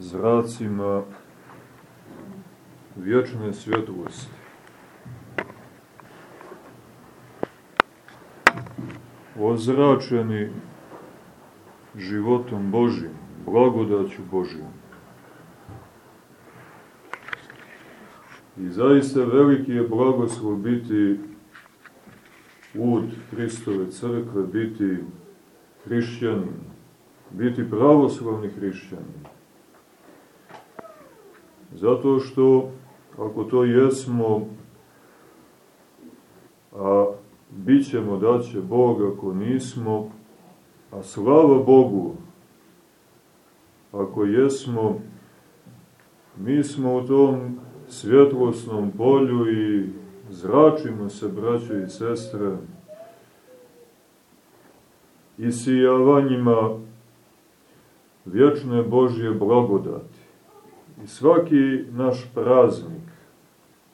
zracima vječne svjetlosti. Ozračeni životom Božim, blagodaću Božijom. I zaista veliki je blagoslov biti ud Hristove crkve, biti hrišćanin, biti pravoslavni hrišćanin. Zato što, ako to jesmo, a bit ćemo da će Bog ako nismo, a slava Bogu, ako jesmo, mi smo u tom svjetlosnom polju i zračimo se, braće i sestre, i sijavanjima vječne Božje blagodati. I svaki naš praznik,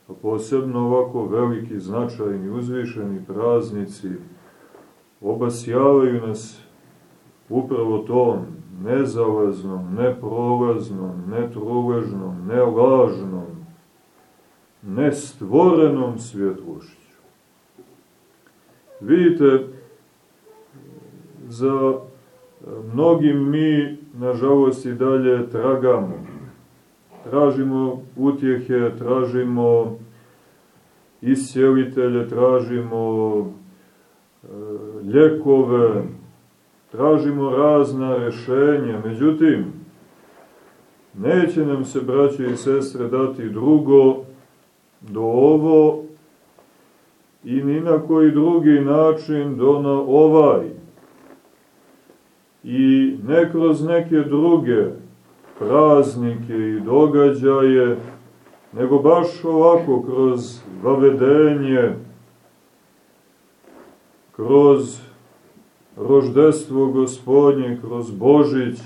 a posebno ovako veliki, značajni, uzvišeni praznici, obasjavaju nas upravo tom nezalaznom, neprolaznom, netruležnom, nelažnom, nestvorenom svjetlošću. Vidite, za mnogim mi, nažalost, i dalje tragamo. Tražimo utjehe, tražimo isjelitelje, tražimo e, ljekove, tražimo razna rešenja. Međutim, neće nam se, braće i sestre, dati drugo do ovo i ni na koji drugi način do na ovaj. I ne kroz neke druge praznike i događaje, nego baš ovako kroz vavedenje, kroz roždestvo gospodnje, kroz Božić,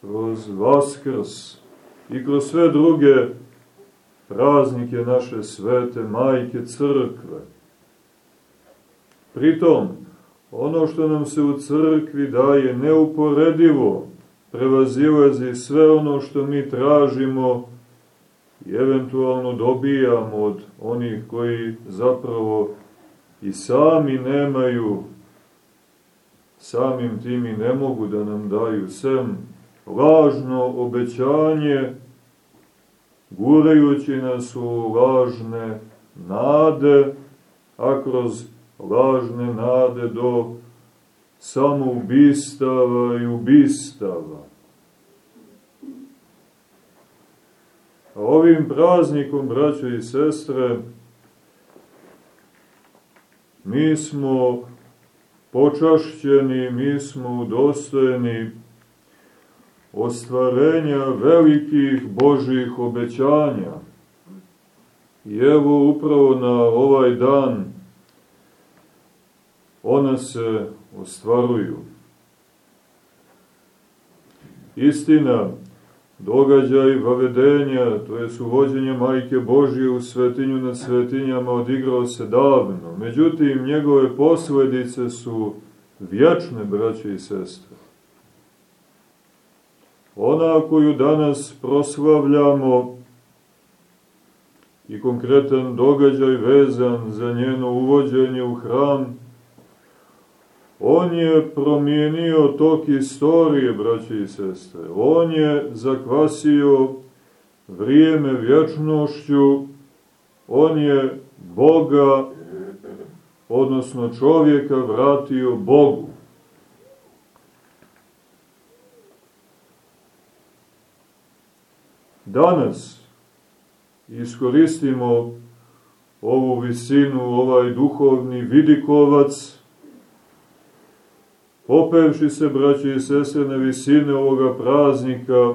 kroz Vaskrs i kroz sve druge praznike naše svete majke crkve. Pritom, ono što nam se u crkvi daje neuporedivo, prevazilazi sve ono što mi tražimo i eventualno dobijamo od onih koji zapravo i sami nemaju, samim tim i ne mogu da nam daju sem lažno obećanje gurajući nas u lažne nade, a kroz lažne nade do samoubistava i ubistava. A ovim praznikom, braćo i sestre, mi smo počašćeni, mi smo udostojeni ostvarenja velikih Božih obećanja. I evo upravo na ovaj dan ona se ostvaruju. Istina, događaj vavedenja, to je uvođenje Majke Božije u svetinju nad svetinjama, odigrao se davno. Međutim, njegove posledice su vječne, braće i sestre. Ona koju danas proslavljamo i konkretan događaj vezan za njeno uvođenje u hram, on je promijenio tok istorije, braće i sestre. On je zakvasio vrijeme vječnošću, on je Boga, odnosno čovjeka, vratio Bogu. danas iskoristimo ovu visinu, ovaj duhovni vidikovac, popevši se, braći i sese, na visine ovoga praznika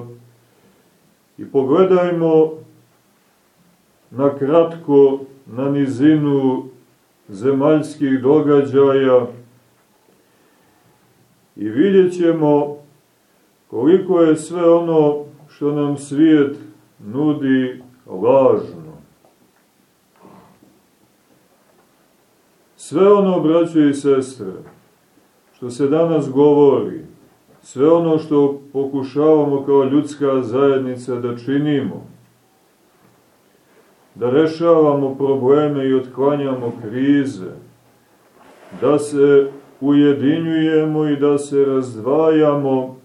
i pogledajmo na kratko na nizinu zemaljskih događaja i vidjet ćemo koliko je sve ono što nam svijet nudi lažno. Sve ono, braćo i sestre, što se danas govori, sve ono što pokušavamo kao ljudska zajednica da činimo, da rešavamo probleme i otklanjamo krize, da se ujedinjujemo i da se razdvajamo,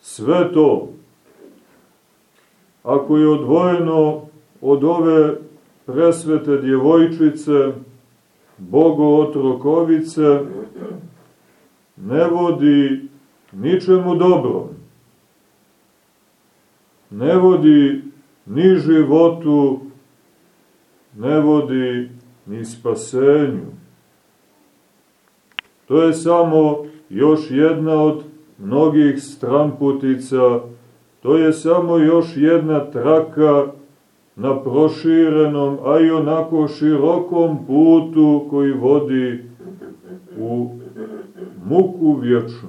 sve to, ako je odvojeno od ove presvete djevojčice, Bogo otrokovice, ne vodi ničemu dobrom. Ne vodi ni životu, ne vodi ni spasenju. To je samo još jedna od mnogih stramputica, to je samo još jedna traka na proširenom, a i onako širokom putu koji vodi u muku vječnu.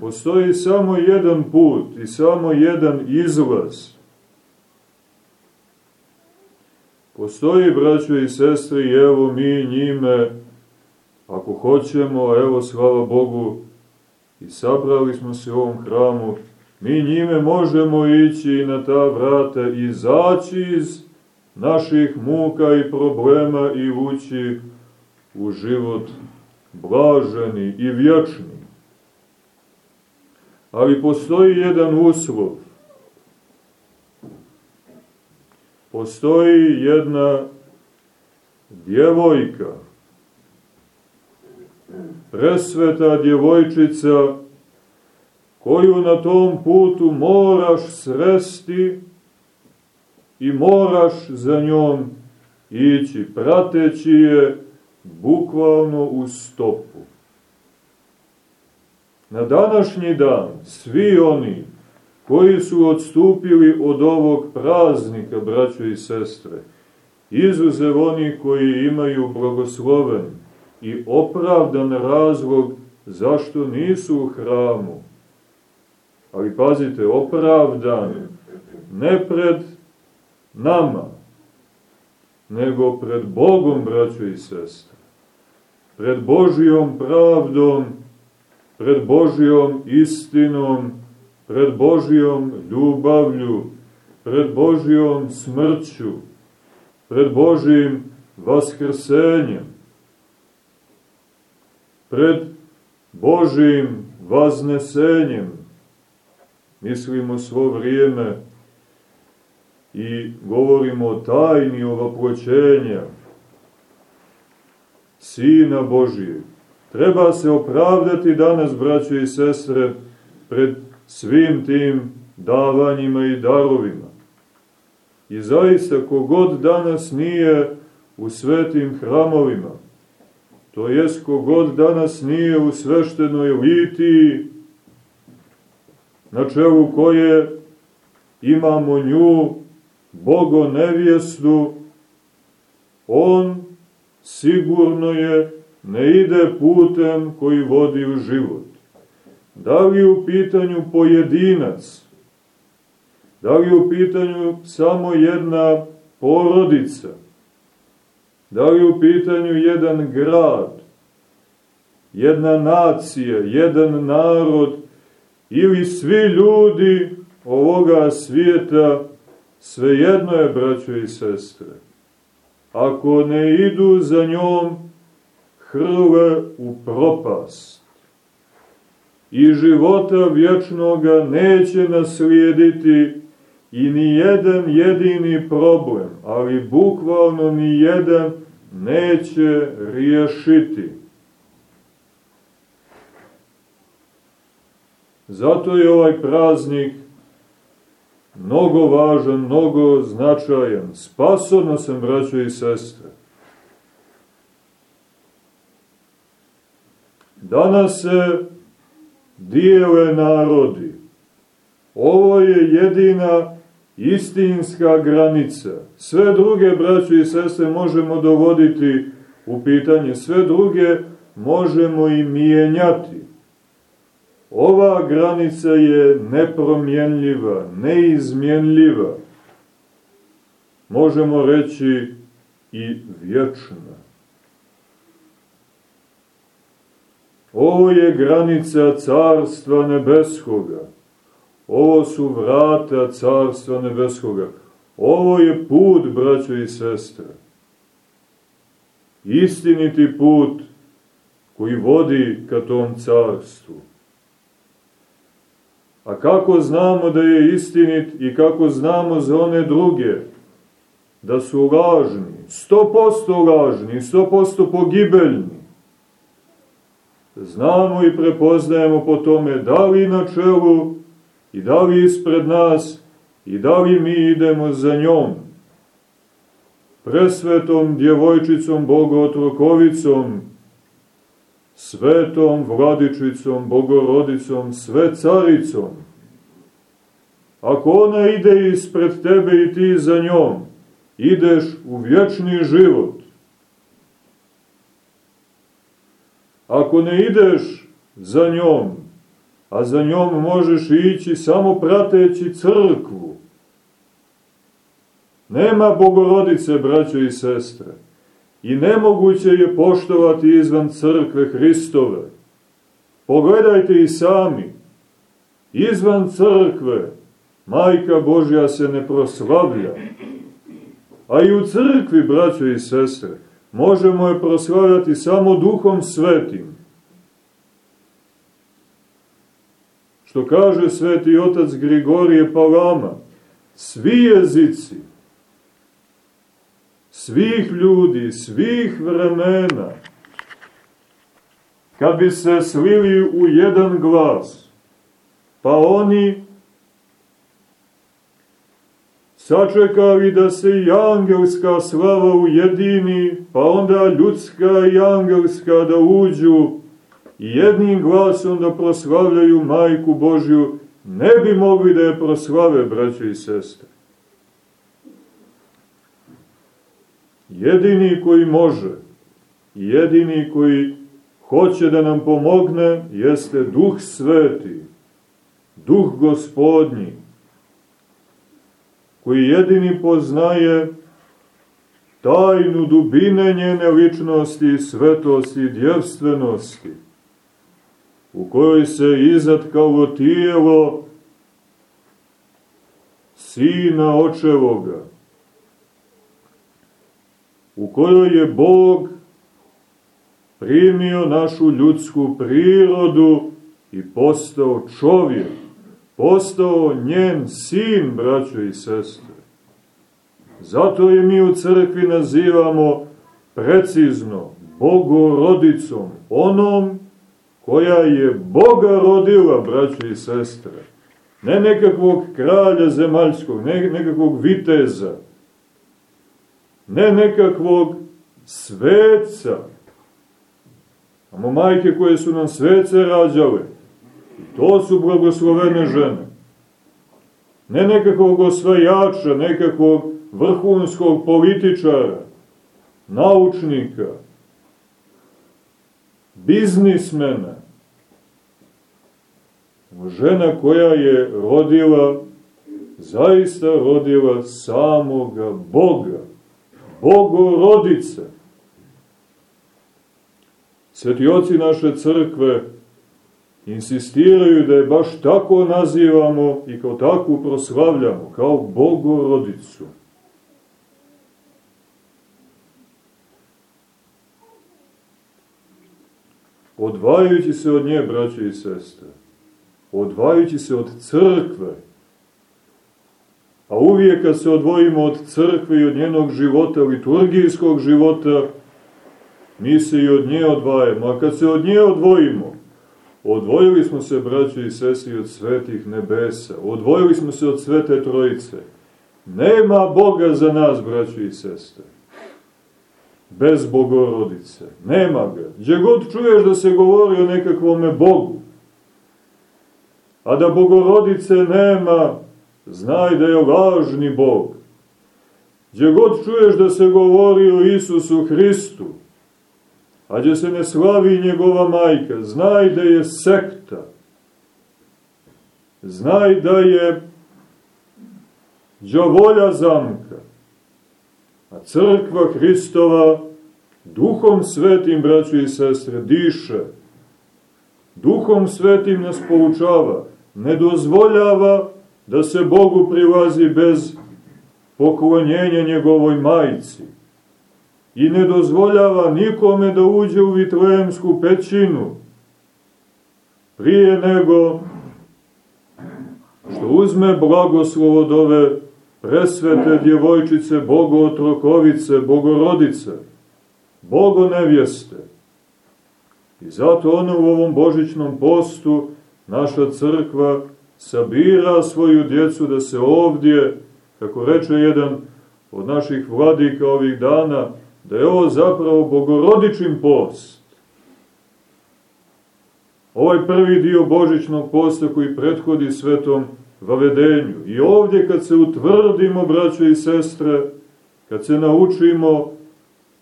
Postoji samo jedan put i samo jedan izlaz. Postoji, braćo i sestre, i evo mi njime, ako hoćemo, evo, slava Bogu, i sabrali smo se u ovom hramu, mi njime možemo ići na ta vrata izaći iz naših muka i problema i ući u život blaženi i vječni. Ali postoji jedan uslov. Postoji jedna djevojka, presveta djevojčica, koju na tom putu moraš sresti i moraš za njom ići, prateći je bukvalno u stopu. Na današnji dan svi oni koji su odstupili od ovog praznika, braćo i sestre, izuzev oni koji imaju blagosloven i opravdan razlog zašto nisu u hramu, ali pazite, opravdan, ne pred nama, nego pred Bogom, braćo i sestre, pred Božijom pravdom, pred Božijom istinom, pred Božijom ljubavlju, pred Božijom smrću, pred Božijim vaskrsenjem, pred Božijim vaznesenjem, mislimo svo vrijeme i govorimo o tajni ovaploćenja Sina Božije. Treba se opravdati danas, braćo i sestre, pred svim tim davanjima i darovima. I zaista, kogod danas nije u svetim hramovima, to jest kogod danas nije u sveštenoj litiji, na čelu koje imamo nju, Bogo nevjestu, on sigurno je ne ide putem koji vodi u život. Da li u pitanju pojedinac, da li u pitanju samo jedna porodica, da li u pitanju jedan grad, jedna nacija, jedan narod, ili svi ljudi ovoga svijeta, svejedno je, braćo i sestre. Ako ne idu za njom, hrle u propast. I života vječnoga neće naslijediti i ni jedan jedini problem, ali bukvalno ni jedan neće riješiti. Zato je ovaj praznik mnogo važan, mnogo značajan. Spasorno sam, braćo i sestre. Danas se dijele narodi. Ovo je jedina istinska granica. Sve druge, braćo i sestre, možemo dovoditi u pitanje. Sve druge možemo i mijenjati. Ova granica je nepromjenljiva, neizmjenljiva. Možemo reći i vječna. Ovo je granica carstva nebeskoga. Ovo su vrata carstva nebeskoga. Ovo je put, braćo i sestre. Istiniti put koji vodi ka tom carstvu. A kako znamo da je istinit i kako znamo za one druge da su lažni, sto posto lažni, sto posto pogibeljni? Znamo i prepoznajemo po tome da li na čelu i da li ispred nas i da li mi idemo za njom. Presvetom djevojčicom Bogotvokovicom, svetom vladičicom, bogorodicom, sve caricom. Ako ona ide ispred tebe i ti za njom, ideš u vječni život. Ako ne ideš za njom, a za njom možeš ići samo prateći crkvu, nema bogorodice, braćo i sestre, i nemoguće je poštovati izvan crkve Hristove. Pogledajte i sami, izvan crkve Majka Božja se ne proslavlja, a i u crkvi, braćo i sestre, možemo je proslavljati samo duhom svetim. Što kaže sveti otac Grigorije Palama, svi jezici, svih ljudi, svih vremena, kad bi se slili u jedan glas, pa oni sačekali da se i angelska slava ujedini, pa onda ljudska i angelska da uđu i jednim glasom da proslavljaju Majku Božju, ne bi mogli da je proslave, braće i sestre. Jedini koji može, jedini koji hoće da nam pomogne, jeste Duh Sveti, Duh Gospodnji, koji jedini poznaje tajnu dubine njene ličnosti, svetosti i djevstvenosti, u kojoj se izatkalo tijelo Sina Očevoga, u kojoj je Bog primio našu ljudsku prirodu i postao čovjek, postao njen sin, braćo i sestre. Zato je mi u crkvi nazivamo precizno Bogorodicom, onom koja je Boga rodila, braćo i sestre. Ne nekakvog kralja zemaljskog, ne nekakvog viteza, ne nekakvog sveca. Amo majke koje su nam svece rađale, to su blagoslovene žene. Ne nekakvog osvajača, nekakvog vrhunskog političara, naučnika, biznismena, žena koja je rodila, zaista rodila samoga Boga, Bogorodice. Sveti oci naše crkve insistiraju da je baš tako nazivamo i kao takvu proslavljamo, kao Bogorodicu. Odvajajući se od nje, braće i sestre, odvajajući se od crkve, a uvijek kad se odvojimo od crkve i od njenog života, liturgijskog života, mi se i od nje odvajamo. A kad se od nje odvojimo, odvojili smo se, braće i sestri, od svetih nebesa, odvojili smo se od svete trojice. Nema Boga za nas, braće i sestre bez bogorodice. Nema ga. Gdje god čuješ da se govori o nekakvome Bogu, a da bogorodice nema, znaj da je lažni Bog. Gdje god čuješ da se govori o Isusu Hristu, a gdje se ne slavi njegova majka, znaj da je sekta. Znaj da je džavolja zamka. A crkva Hristova duhom svetim, braću i sestre, diše Duhom Svetim nas poučava, ne dozvoljava da se Bogu prilazi bez poklonjenja njegovoj majici i ne dozvoljava nikome da uđe u Vitlejemsku pećinu prije nego što uzme blagoslov od ove presvete djevojčice, bogotrokovice, bogorodice, bogonevjeste. I zato ona u ovom božićnom postu, naša crkva, sabira svoju djecu da se ovdje, kako reče jedan od naših vladika ovih dana, da je ovo zapravo bogorodičin post. Ovaj prvi dio božićnog posta koji prethodi svetom vavedenju. I ovdje kad se utvrdimo, braćo i sestre, kad se naučimo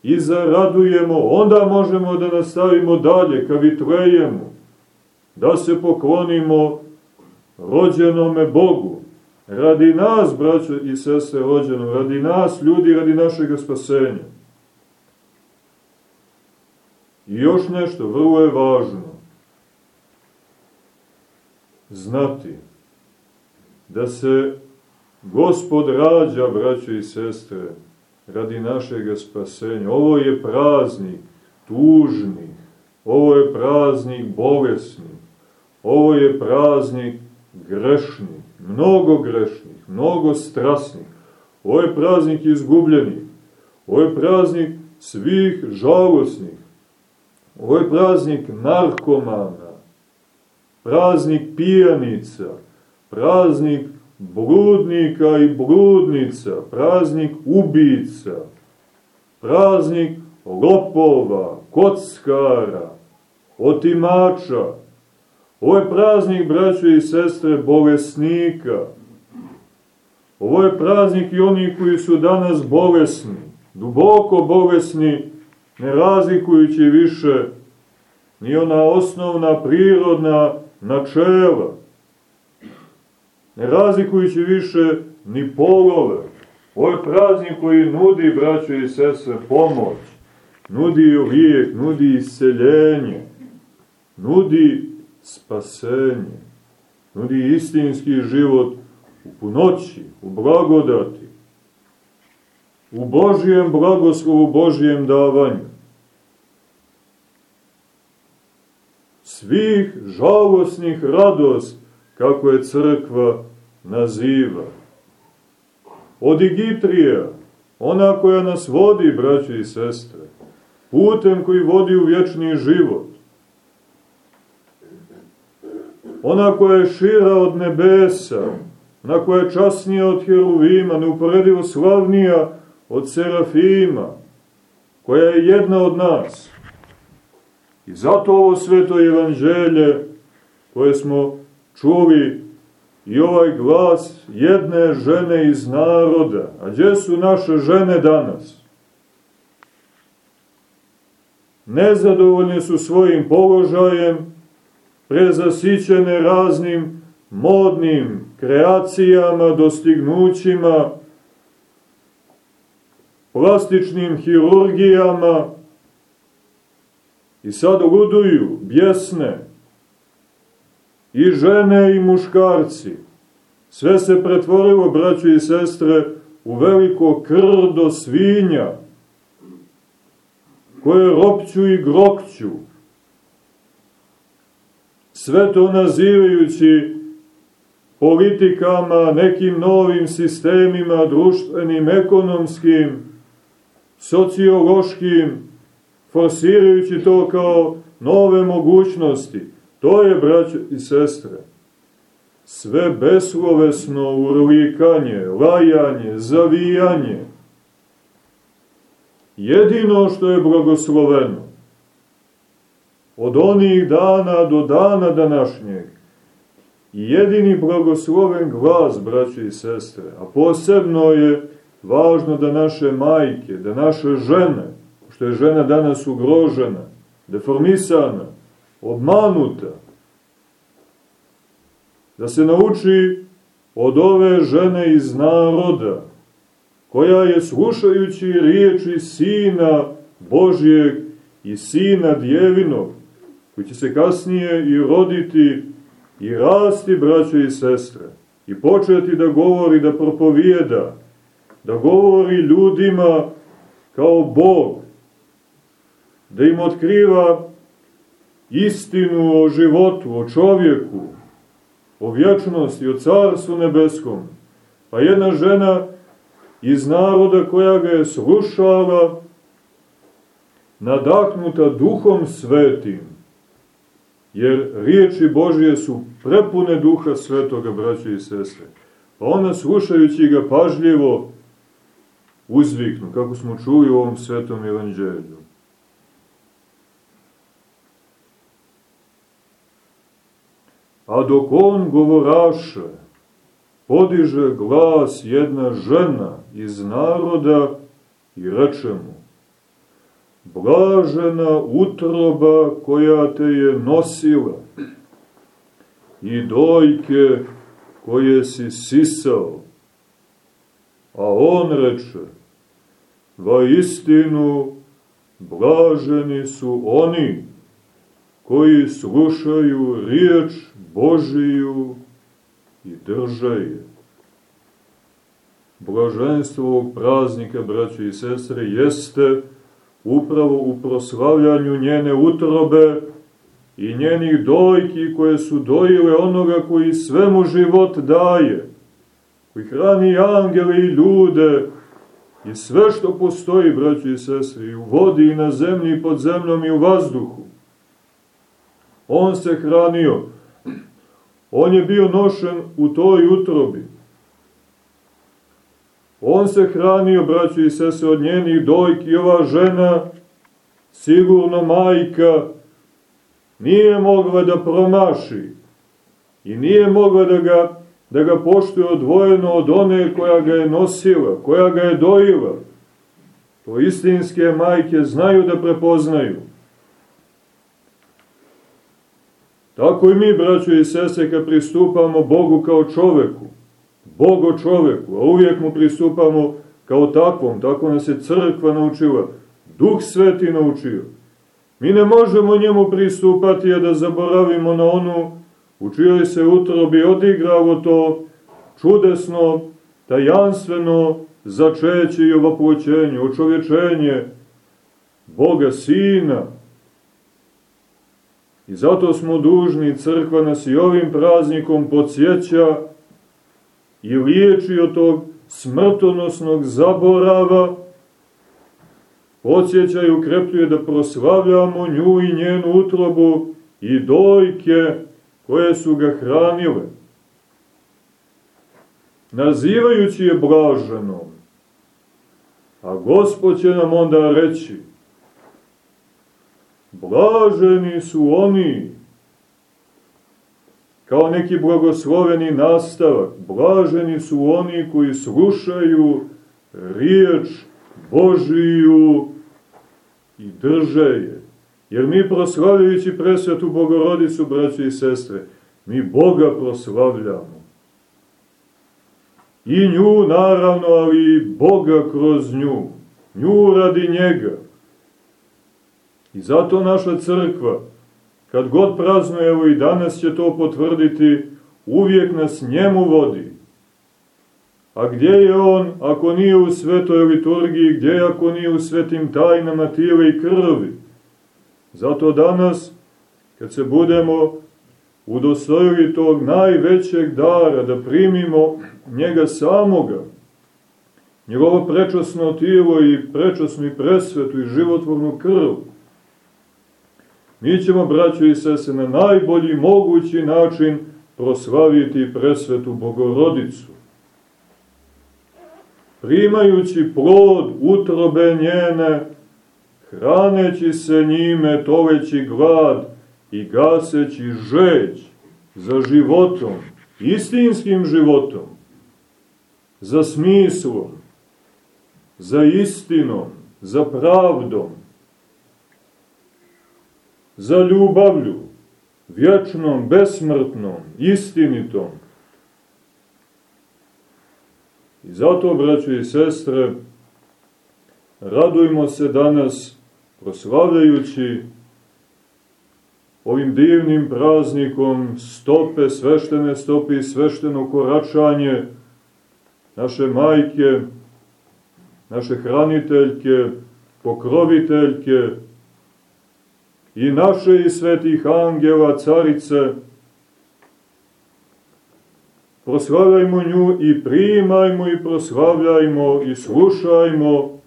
i zaradujemo, onda možemo da nastavimo dalje, ka vitlejemo, da se poklonimo rođenome Bogu, radi nas, braćo i sestre, rođenom, radi nas, ljudi, radi našeg spasenja. I još nešto, vrlo je važno, znati da se Gospod rađa, braćo i sestre, radi našeg spasenja. Ovo je praznik tužni, ovo je praznik bolesni, ovo je praznik grešni, mnogo grešnih, mnogo strasnih, ovo je praznik izgubljenih, ovo je praznik svih žalosnih, ovo je praznik narkomana, praznik pijanica, praznik bludnika i bludnica, praznik ubica, praznik lopova, kockara, otimača. Ovo je praznik, braćo i sestre, bolesnika. Ovo je praznik i oni koji su danas bolesni, duboko bolesni, ne razlikujući više ni ona osnovna prirodna načela ne razlikujući više ni polove. Ovo je praznik koji nudi, braćo i sestre, pomoć, nudi lijek, nudi isceljenje, nudi spasenje, nudi istinski život u punoći, u blagodati, u Božijem blagoslovu, Božijem davanju. Svih žalosnih radost kako je crkva naziva. Od Igitrija, ona koja nas vodi, braće i sestre, putem koji vodi u vječni život. Ona koja je šira od nebesa, ona koja je časnija od heruvima, neuporedivo slavnija od serafima, koja je jedna od nas. I zato ovo sveto evanđelje koje smo čuli i ovaj glas jedne žene iz naroda. A gdje su naše žene danas? Nezadovoljne su svojim položajem, prezasićene raznim modnim kreacijama, dostignućima, plastičnim hirurgijama i sad luduju, bjesne, i žene i muškarci. Sve se pretvorilo, braćo i sestre, u veliko krdo svinja, koje ropću i grokću. Sve to nazivajući politikama, nekim novim sistemima, društvenim, ekonomskim, sociološkim, forsirajući to kao nove mogućnosti. To je, braćo i sestre, sve beslovesno urlikanje, lajanje, zavijanje. Jedino što je blagosloveno, od onih dana do dana današnjeg, jedini blagosloven glas, braće i sestre, a posebno je važno da naše majke, da naše žene, što je žena danas ugrožena, deformisana, obmanuta, da se nauči od ove žene iz naroda, koja je slušajući riječi Sina Božijeg i Sina Djevinog, koji će se kasnije i roditi i rasti, braćo i sestre, i početi da govori, da propovijeda, da govori ljudima kao Bog, da im otkriva istinu o životu, o čovjeku, o vječnosti, o carstvu nebeskom. Pa jedna žena iz naroda koja ga je slušala, nadahnuta duhom svetim, jer riječi Božije su prepune duha svetoga, braće i sestre. Pa ona, slušajući ga pažljivo, uzviknu, kako smo čuli u ovom svetom evanđelju. A dok on govoraše, podiže glas jedna žena iz naroda i reče mu, Blažena utroba koja te je nosila i dojke koje si sisao. A on reče, va istinu blaženi su oni koji slušaju riječ Božiju i drže je. Blaženstvo praznika, braći i sestre, jeste upravo u proslavljanju njene utrobe i njenih dojki koje su dojile onoga koji svemu život daje, koji hrani angele i ljude i sve što postoji, braći i sestri, u vodi i na zemlji i pod zemljom i u vazduhu. On se hranio, on je bio nošen u toj utrobi. On se hranio, braćo i sese, od njenih dojki ova žena, sigurno majka, nije mogla da promaši i nije mogla da ga, da ga poštuje odvojeno od one koja ga je nosila, koja ga je dojila. To istinske majke znaju da prepoznaju. Tako i mi, braćo i sese, kad pristupamo Bogu kao čoveku, Bogo čoveku, a uvijek mu pristupamo kao takvom, tako nas je crkva naučila, Duh Sveti naučio. Mi ne možemo njemu pristupati, a da zaboravimo na onu u čijoj se utrobi odigravo to čudesno, tajanstveno začeće i ovaploćenje, očovječenje Boga Sina. I zato smo dužni, crkva nas i ovim praznikom podsjeća i liječi od tog smrtonosnog zaborava, podsjeća i ukrepljuje da proslavljamo nju i njenu utrobu i dojke koje su ga hranile. Nazivajući je blaženom, a Gospod će nam onda reći, blaženi su oni kao neki blagosloveni nastavak. Blaženi su oni koji slušaju riječ Božiju i drže je. Jer mi proslavljajući presvetu Bogorodicu, braće i sestre, mi Boga proslavljamo. I nju naravno, ali i Boga kroz nju. Nju radi njega. I zato naša crkva, Kad god praznuje, evo i danas će to potvrditi, uvijek nas njemu vodi. A gdje je on ako nije u svetoj liturgiji, gdje je ako nije u svetim tajnama tijela i krvi? Zato danas, kad se budemo udostojili tog najvećeg dara, da primimo njega samoga, njegovo prečasno tijelo i prečasnu i presvetu i životvornu krv, mi ćemo, braćo i sese, na najbolji mogući način proslaviti presvetu Bogorodicu. Primajući plod utrobe njene, hraneći se njime, toveći glad i gaseći žeć za životom, istinskim životom, za smislom, za istinom, za pravdom, za ljubavlju, vječnom, besmrtnom, istinitom. I zato, braćo i sestre, radujmo se danas proslavljajući ovim divnim praznikom stope, sveštene stope i svešteno koračanje naše majke, naše hraniteljke, pokroviteljke i naše i svetih angela, carice, proslavljajmo nju i primajmo i proslavljajmo i slušajmo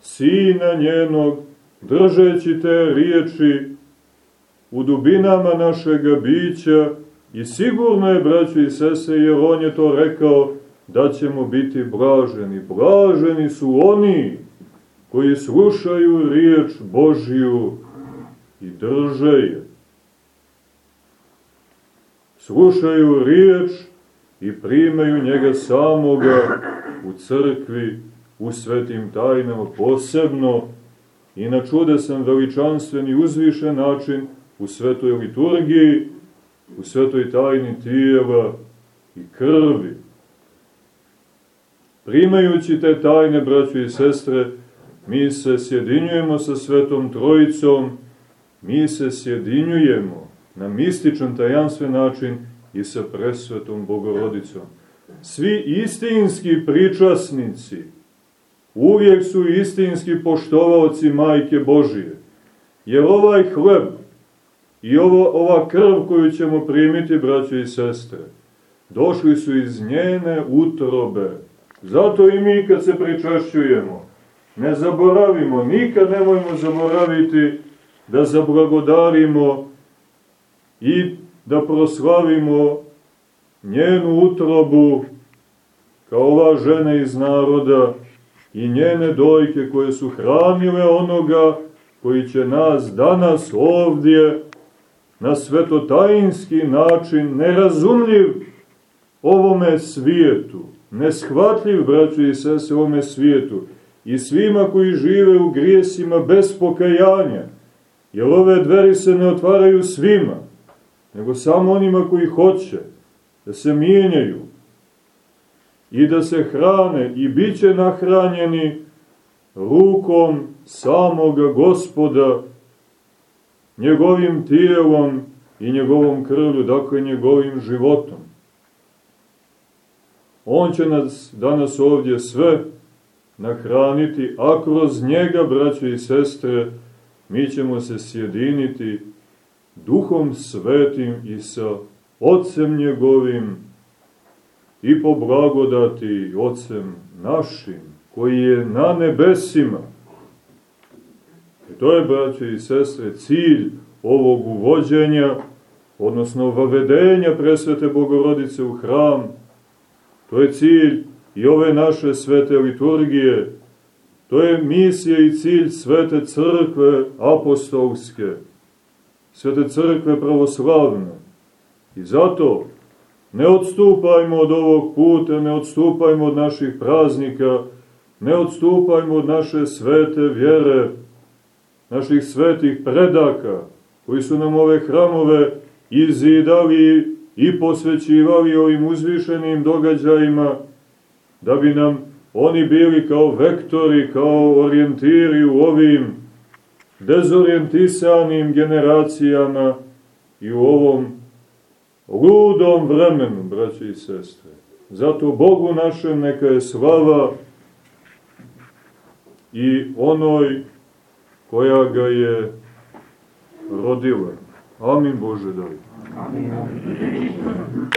Sina njenog, držeći te riječi u dubinama našega bića i sigurno je, braći i sese, jer on je to rekao, da ćemo biti blaženi. Blaženi su oni koji slušaju riječ Božiju i drže je. Slušaju riječ i primaju njega samoga u crkvi, u svetim tajnama, posebno i na čudesan, veličanstven i uzvišen način u svetoj liturgiji, u svetoj tajni tijela i krvi. Primajući te tajne, braćo i sestre, mi se sjedinjujemo sa Svetom Trojicom, mi se sjedinjujemo na mističan tajanstven način i sa presvetom Bogorodicom. Svi istinski pričasnici uvijek su istinski poštovaoci Majke Božije. Jer ovaj hleb i ovo, ova krv koju ćemo primiti, braćo i sestre, došli su iz njene utrobe. Zato i mi kad se pričašćujemo, ne zaboravimo, nikad nemojmo zaboraviti da zablagodarimo i da proslavimo njenu utrobu kao ova žena iz naroda i njene dojke koje su hranile onoga koji će nas danas ovdje na svetotajinski način nerazumljiv ovome svijetu, neshvatljiv, braću i sese, ovome svijetu i svima koji žive u grijesima bez pokajanja, jer ove dveri se ne otvaraju svima, nego samo onima koji hoće da se mijenjaju i da se hrane i bit će nahranjeni rukom samoga gospoda, njegovim tijelom i njegovom krvlju, dakle njegovim životom. On će nas danas ovdje sve nahraniti, a kroz njega, braće i sestre, mi ćemo se sjediniti duhom svetim i sa Otcem njegovim i po blagodati Otcem našim, koji je na nebesima. I to je, braće i sestre, cilj ovog uvođenja, odnosno vavedenja presvete Bogorodice u hram. To je cilj i ove naše svete liturgije. To je misija i cilj svete crkve apostolske, svete crkve pravoslavne. I zato ne odstupajmo od ovog puta, ne odstupajmo od naših praznika, ne odstupajmo od naše svete vjere, naših svetih predaka, koji su nam ove hramove izidali i posvećivali ovim uzvišenim događajima, da bi nam oni bili kao vektori, kao orijentiri u ovim dezorijentisanim generacijama i u ovom ludom vremenu, braći i sestre. Zato Bogu našem neka je slava i onoj koja ga je rodila. Amin Bože daj. Amin.